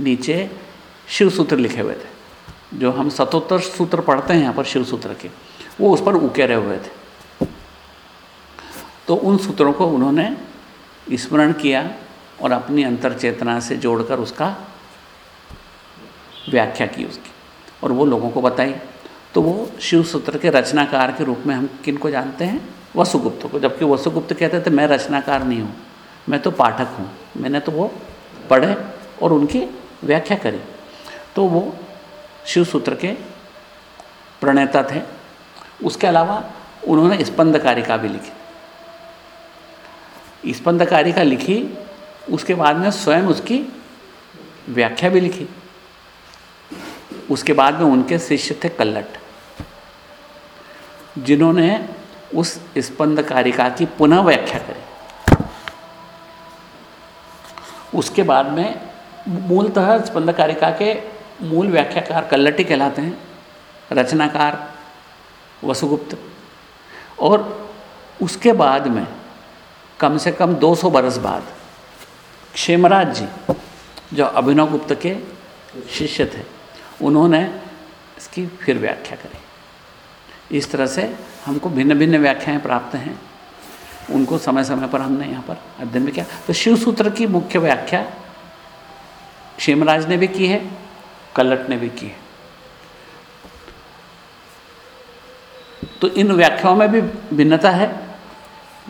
नीचे शिव सूत्र लिखे हुए थे। जो हम सतोत्तर सूत्र पढ़ते हैं यहाँ पर शिव सूत्र के, वो उस पर उकेरे हुए थे। तो उन सूत्रों को उन्होंने स्मरण किया और अपनी अंतर चेतना से जोड़कर उसका व्याख्या की उसकी, और वो लोगों को बताई। तो वो शिव सूत्र के रचनाकार के रूप में हम किन को जानते हैं? वसुगुप्त को, जबकि वसुगुप्त कहते थे, मैं रचनाकार नहीं हूँ, मैं तो पाठक हूँ, मैंने तो वो पढ़े और उनकी व्याख्या करी। तो वो शिव सूत्र के प्रणेता थे। उसके अलावा उन्होंने स्पंद कारिका भी लिखी। स्पंद कारिका लिखी, उसके बाद में स्वयं उसकी व्याख्या भी लिखी। उसके बाद में उनके शिष्य थे कल्लट, जिन्होंने उस स्पंद कारिका की पुनः व्याख्या करी। उसके बाद में मूलतः स्पंद कारिका के मूल व्याख्याकार कल्लटी कहलाते हैं, रचनाकार वसुगुप्त। और उसके बाद में, कम से कम 200 बरस बाद, क्षेमराज जी, जो अभिनव गुप्त के शिष्य थे, उन्होंने इसकी फिर व्याख्या करी। इस तरह से हमको भिन्न भिन्न व्याख्याएँ प्राप्त हैं। उनको समय समय पर हमने यहाँ पर अध्ययन भी किया। तो शिव सूत्र की मुख्य व्याख्या क्षेमराज ने भी की है। कलट ने भी की तो इन व्याख्याओं में भी भिन्नता है,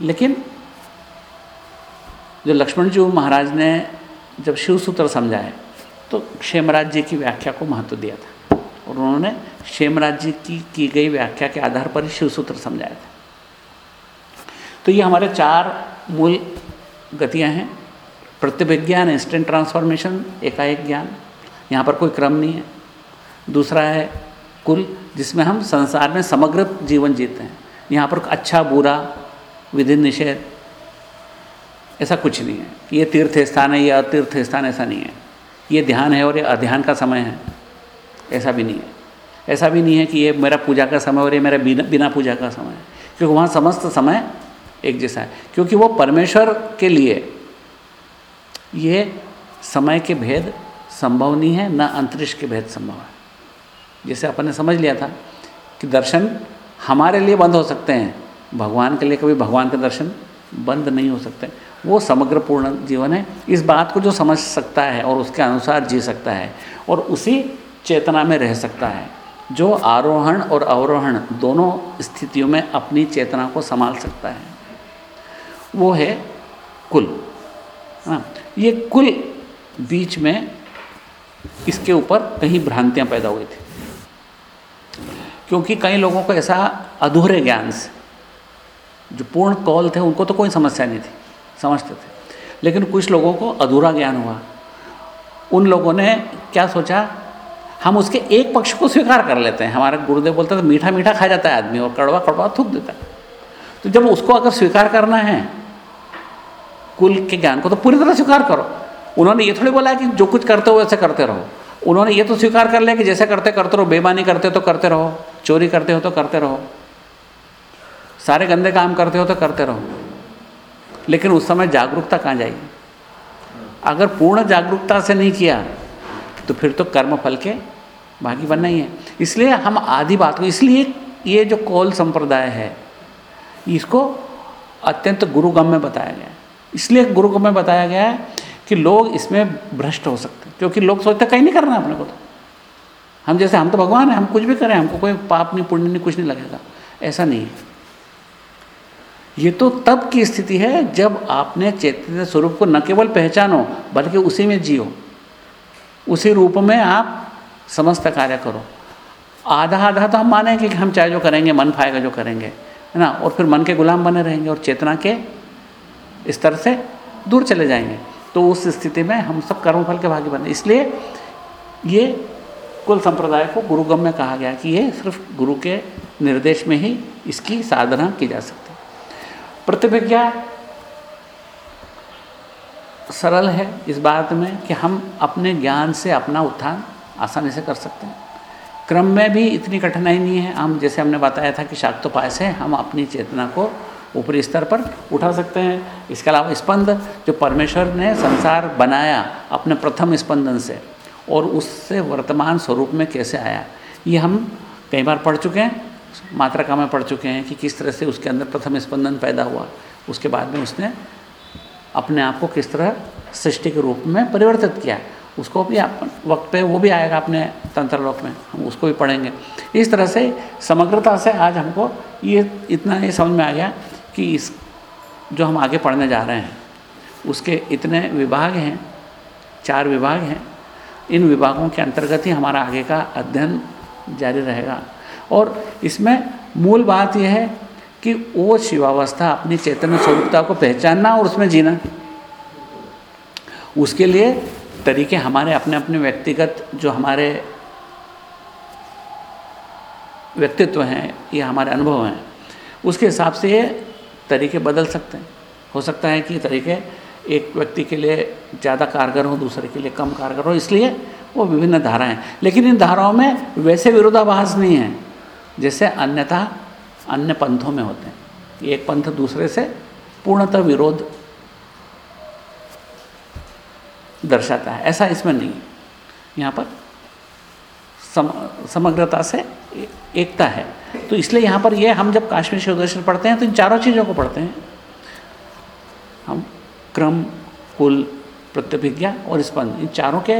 लेकिन जो लक्ष्मण जी महाराज ने जब शिव सूत्र समझाए तो क्षेमराज जी की व्याख्या को महत्व दिया था और उन्होंने क्षेमराज जी की की गई व्याख्या के आधार पर ही शिव सूत्र समझाया था। तो ये हमारे चार मूल गतियाँ हैं। प्रतिभिज्ञान इंस्टेंट ट्रांसफॉर्मेशन एकाएक ज्ञान। यहाँ पर कोई क्रम नहीं है। दूसरा है कुल, जिसमें हम संसार में समग्र जीवन जीते हैं। यहाँ पर अच्छा बुरा विधि निषेध, ऐसा कुछ नहीं है। ये तीर्थ स्थान है, ये अतीर्थ स्थान ऐसा नहीं है। ये ध्यान है और ये अध्यान का समय है। ऐसा भी नहीं है। ऐसा भी नहीं है कि ये मेरा पूजा का समय और ये मेरा बिना बिना पूजा का समय है। क्योंकि वहाँ समस्त समय एक जैसा है। क्योंकि वो परमेश्वर के लिए ये समय के भेद संभव नहीं है, न अंतरिक्ष के भेद संभव है। जैसे अपन ने समझ लिया था कि दर्शन हमारे लिए बंद हो सकते हैं, भगवान के लिए कभी भगवान के दर्शन बंद नहीं हो सकते। वो समग्र पूर्ण जीवन है। इस बात को जो समझ सकता है और उसके अनुसार जी सकता है और उसी चेतना में रह सकता है। जो आरोहण और अवरोहण दोनों स्थितियों में अपनी चेतना को संभाल सकता है, वो है कुल। हाँ ये कुल बीच में इसके ऊपर कहीं भ्रांतियाँ पैदा हुई थी। क्योंकि कई लोगों को ऐसा अधूरे ज्ञान से, जो पूर्ण कौल थे, उनको तो कोई समस्या नहीं थी, समझते थे। लेकिन कुछ लोगों को अधूरा ज्ञान हुआ। उन लोगों ने क्या सोचा? हम उसके एक पक्ष को स्वीकार कर लेते हैं। हमारे गुरुदेव बोलते थे मीठा मीठा खा जाता है आदमी और कड़वा कड़वा थूक देता है। तो जब उसको अगर स्वीकार करना है, कुल के ज्ञान को तो पूरी तरह स्वीकार करो। उन्होंने ये थोड़ी बोला कि जो कुछ करते हो वैसे करते रहो। उन्होंने ये तो स्वीकार कर लिया कि जैसे करते करते रहो बेमानी करते तो करते रहो, चोरी करते हो तो करते रहो। सारे गंदे काम करते हो तो करते रहो। लेकिन उस समय जागरूकता कहाँ जाएगी? अगर पूर्ण जागरूकता से नहीं किया तो फिर तो कर्म फल के भागी बनना ही है। इसलिए हम आधी बात को, इसलिए ये जो कौल संप्रदाय है, इसको अत्यंत गुरुगम में बताया गया है। इसलिए गुरुगम में बताया गया है कि लोग इसमें भ्रष्ट हो सकते हैं। क्योंकि लोग सोचते कहीं नहीं करना अपने को तो। हम जैसे, हम तो भगवान हैं, हम कुछ भी करें, हमको कोई पाप नहीं, पुण्य नहीं, कुछ नहीं लगेगा। ऐसा नहीं है। ये तो तब की स्थिति है जब आपने चैतन्य स्वरूप को न केवल पहचानो, बल्कि उसी में जियो। उसी रूप में आप समस्त कार्य करो। आधा आधा तो हम मानेंगे कि हम चाहे जो करेंगे, मन फाएगा जो करेंगे, है ना? और फिर मन के गुलाम बने रहेंगे और चेतना के स्तर से दूर चले जाएँगे। तो उस स्थिति में हम सब कर्मफल के भागी बने। इसलिए ये कुल संप्रदाय को गुरुगम में कहा गया कि ये सिर्फ़ गुरु के निर्देश में ही इसकी साधना की जा सकती है। प्रतिभिज्ञा सरल है इस बात में कि हम अपने ज्ञान से अपना उत्थान आसानी से कर सकते हैं। क्रम में भी इतनी कठिनाई नहीं है। हम, जैसे हमने बताया था कि शाक्तोपाय से हम अपनी चेतना को ऊपरी स्तर पर उठा सकते हैं। इसके अलावा स्पंद, जो परमेश्वर ने संसार बनाया अपने प्रथम स्पंदन से, और उससे वर्तमान स्वरूप में कैसे आया, ये हम कई बार पढ़ चुके हैं। मात्रका में पढ़ चुके हैं कि किस तरह से उसके अंदर प्रथम स्पंदन पैदा हुआ। उसके बाद में उसने अपने आप को किस तरह सृष्टि के रूप में परिवर्तित किया। उसको भी आप, वक्त पे वो भी आएगा अपने तंत्र लोक में, हम उसको भी पढ़ेंगे। इस तरह से समग्रता से आज हमको ये, इतना ही समझ में आ गया कि इस, जो हम आगे पढ़ने जा रहे हैं, उसके इतने विभाग हैं, चार विभाग हैं, इन विभागों के अंतर्गत ही हमारा आगे का अध्ययन जारी रहेगा। और इसमें मूल बात यह है कि वो शिवावस्था अपनी चैतन्य स्वरूपता को पहचानना और उसमें जीना, उसके लिए तरीके हमारे अपने अपने व्यक्तिगत जो हमारे व्यक्तित्व हैं, या हमारे अनुभव हैं, उसके हिसाब से ये तरीके बदल सकते हैं। हो सकता है कि तरीके एक व्यक्ति के लिए ज़्यादा कारगर हो, दूसरे के लिए कम कारगर हो, इसलिए वो विभिन्न धाराएँ लेकिन इन धाराओं में वैसे विरोधाभास नहीं है, जैसे अन्यथा अन्य पंथों में होते हैं। एक पंथ दूसरे से पूर्णतः विरोध दर्शाता है। ऐसा इसमें नहीं यहाँ पर सम, समग्रता से एकता है। तो इसलिए यहाँ पर ये हम जब काश्मीर शिव दर्शन पढ़ते हैं तो इन चारों चीज़ों को पढ़ते हैं। हम क्रम कुल प्रत्यभिज्ञा और स्पंद इन चारों के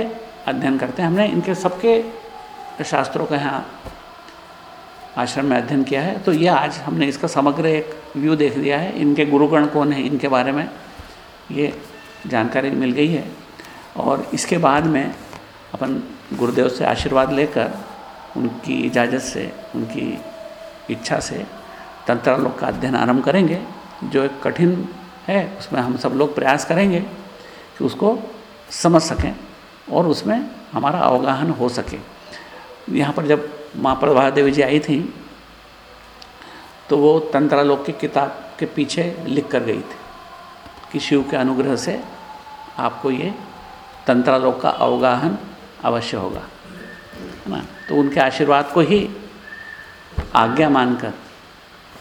अध्ययन करते हैं। हमने इनके सबके शास्त्रों का यहाँ आश्रम में अध्ययन किया है। तो ये आज हमने इसका समग्र एक व्यू देख दिया है। इनके गुरुगण कौन है इनके बारे में ये जानकारी मिल गई है। और इसके बाद में अपन गुरुदेव से आशीर्वाद लेकर उनकी इजाज़त से, उनकी इच्छा से तंत्रालोक का अध्ययन आरंभ करेंगे। जो एक कठिन है, उसमें हम सब लोग प्रयास करेंगे कि उसको समझ सकें और उसमें हमारा अवगाहन हो सके। यहाँ पर जब माँ प्रभा देवी जी आई थी तो वो तंत्रालोक की किताब के पीछे लिख कर गई थी कि शिव के अनुग्रह से आपको ये तंत्रालोक का अवगाहन अवश्य होगा, है ना? तो उनके आशीर्वाद को ही आज्ञा मानकर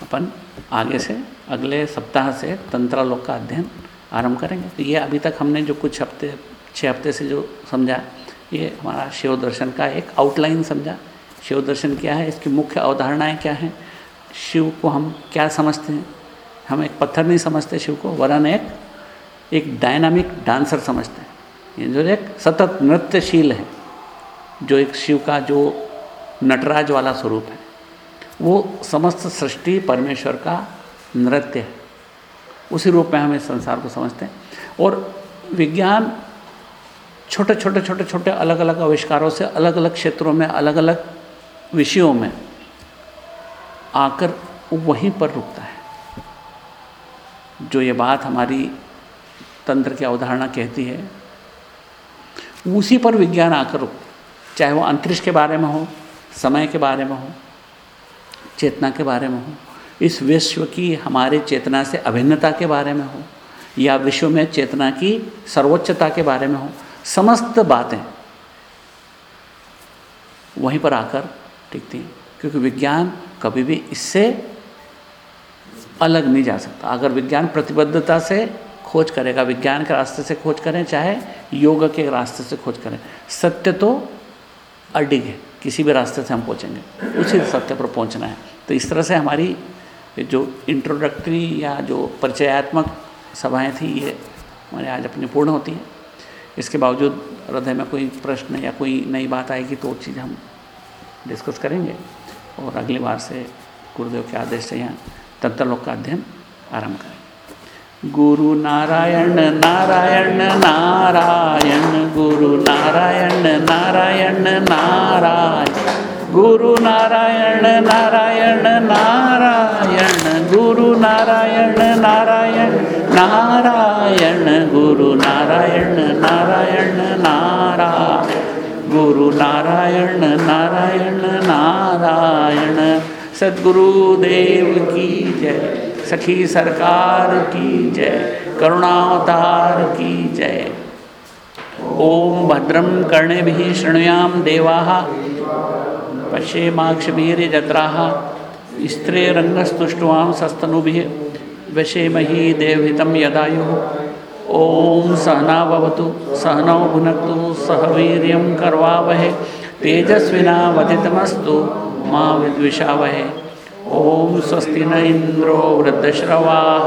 अपन आगे से अगले सप्ताह से तंत्रालोक का अध्ययन आरंभ करेंगे। तो ये अभी तक हमने जो कुछ हफ़्ते छः हफ़्ते से जो समझा, ये हमारा शिव दर्शन का एक आउटलाइन समझा। शिव दर्शन क्या है, इसकी मुख्य अवधारणाएँ क्या हैं, शिव को हम क्या समझते हैं? हम एक पत्थर नहीं समझते शिव को, वरन एक एक डायनामिक डांसर समझते हैं। जो एक सतत नृत्यशील है, जो एक शिव का, जो नटराज वाला स्वरूप है, वो समस्त सृष्टि परमेश्वर का नृत्य है। उसी रूप में हम इस संसार को समझते हैं। और विज्ञान छोटे छोटे छोटे छोटे अलग अलग आविष्कारों से अलग अलग क्षेत्रों में अलग अलग विषयों में आकर वहीं पर रुकता है। जो ये बात हमारी तंत्र की अवधारणा कहती है उसी पर विज्ञान आकर रुक। चाहे वो अंतरिक्ष के बारे में हो, समय के बारे में हो, चेतना के बारे में हो, इस विश्व की हमारे चेतना से अभिन्नता के बारे में हो, या विश्व में चेतना की सर्वोच्चता के बारे में हो, समस्त बातें वहीं पर आकर टिकती हैं। क्योंकि विज्ञान कभी भी इससे अलग नहीं जा सकता। अगर विज्ञान प्रतिबद्धता से खोज करेगा, विज्ञान के रास्ते से खोज करें, चाहे योग के रास्ते से खोज करें। सत्य तो अडिग है, किसी भी रास्ते से हम पहुँचेंगे, उसी सत्य पर पहुँचना है। तो इस तरह से हमारी जो इंट्रोडक्टरी या जो परिचयात्मक सभाएँ थी, ये हमारे आज अपनी पूर्ण होती हैं। इसके बावजूद हृदय में कोई प्रश्न या कोई नई बात आएगी तो चीज़ हम डिस्कस करेंगे। और अगली बार से गुरुदेव के आदेश से यहाँ तंत्रलोक का अध्ययन आरंभ करें गुरु नारायण नारायण नारायण गुरु नारायण नारायण नारायण गुरु नारायण नारायण नारायण गुरु नारायण नारायण नारायण गुरु नारायण नारायण नारायण गुरु नारायण नारायण नारायण सदगुरु देव की जय सखी सरकार की जय, करुणावतार की जय। ओम भद्रम कर्णे भी शृणुयाम देवा जत्रा स्त्रे रंगस्तुष्टवाम सस्तनुभिः, वशेमही देवहितं यदायुः। ॐ सहनावतु सहनौ भुनक्तु, सह वीर्यं कर्वावहे तेजस्विनावधितमस्तु मा विद्विषावहे। ॐ स्वस्ति न इन्द्रो वृद्धश्रवाः,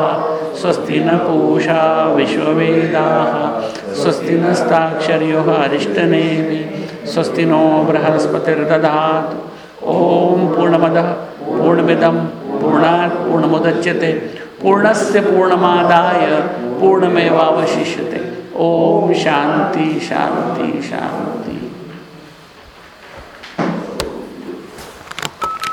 स्वस्ति न पूषा विश्ववेदाः, स्वस्ति नस्ताक्षर्योः अरिष्टनेमि स्वस्ति नो बृहस्पतिर्दधातु ॐ पूर्णमदः, पूर्णमिदं, पूर्णात् पूर्णमुदच्यते, पूर्णस्य पूर्णमादाय पूर्णमेवावशिष्यते। ओम शांति शांति शांति